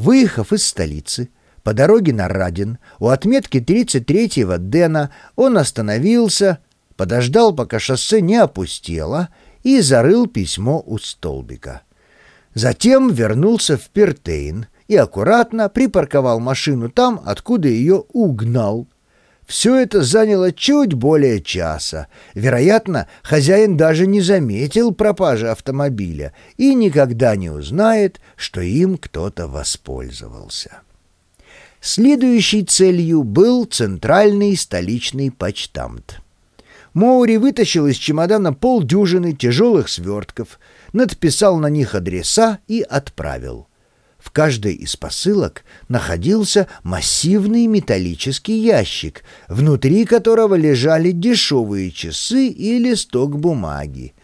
Выехав из столицы, по дороге на Радин, у отметки 33-го Дэна он остановился, подождал, пока шоссе не опустело, и зарыл письмо у столбика. Затем вернулся в Пертейн и аккуратно припарковал машину там, откуда ее угнал. Все это заняло чуть более часа. Вероятно, хозяин даже не заметил пропажи автомобиля и никогда не узнает, что им кто-то воспользовался. Следующей целью был центральный столичный почтамт. Моури вытащил из чемодана полдюжины тяжелых свертков, надписал на них адреса и отправил. В каждой из посылок находился массивный металлический ящик, внутри которого лежали дешевые часы и листок бумаги.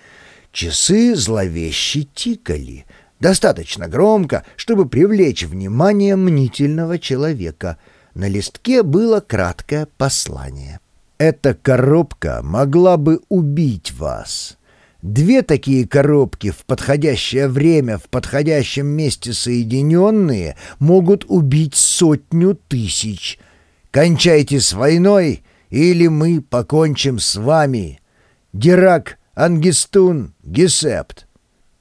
Часы зловеще тикали, достаточно громко, чтобы привлечь внимание мнительного человека. На листке было краткое послание. Эта коробка могла бы убить вас. Две такие коробки в подходящее время в подходящем месте соединенные могут убить сотню тысяч. Кончайте с войной, или мы покончим с вами. Дирак, Ангистун, Гесепт.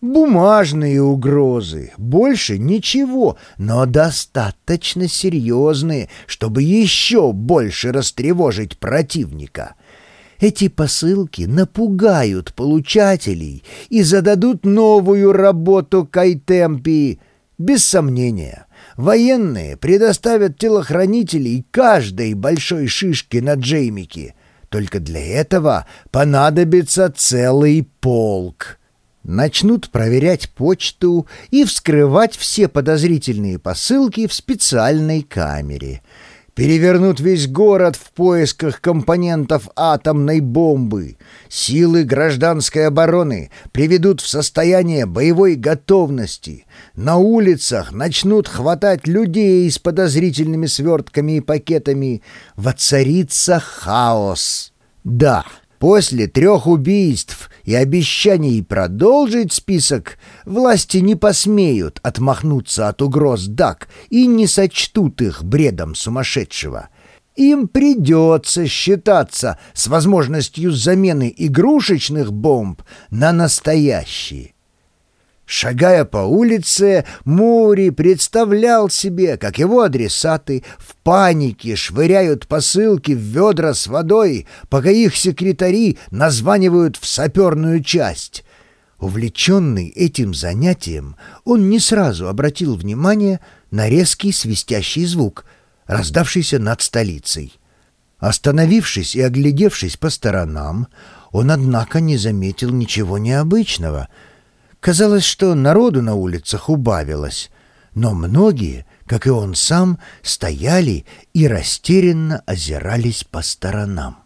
Бумажные угрозы, больше ничего, но достаточно серьезные, чтобы еще больше растревожить противника. Эти посылки напугают получателей и зададут новую работу Кайтемпи. Без сомнения, военные предоставят телохранителей каждой большой шишки на Джеймике. Только для этого понадобится целый полк начнут проверять почту и вскрывать все подозрительные посылки в специальной камере. Перевернут весь город в поисках компонентов атомной бомбы. Силы гражданской обороны приведут в состояние боевой готовности. На улицах начнут хватать людей с подозрительными свертками и пакетами. Воцарится хаос. Да, После трех убийств и обещаний продолжить список власти не посмеют отмахнуться от угроз ДАК и не сочтут их бредом сумасшедшего. Им придется считаться с возможностью замены игрушечных бомб на настоящие. Шагая по улице, Мури представлял себе, как его адресаты в панике швыряют посылки в ведра с водой, пока их секретари названивают в саперную часть. Увлеченный этим занятием, он не сразу обратил внимание на резкий свистящий звук, раздавшийся над столицей. Остановившись и оглядевшись по сторонам, он, однако, не заметил ничего необычного — Казалось, что народу на улицах убавилось, но многие, как и он сам, стояли и растерянно озирались по сторонам.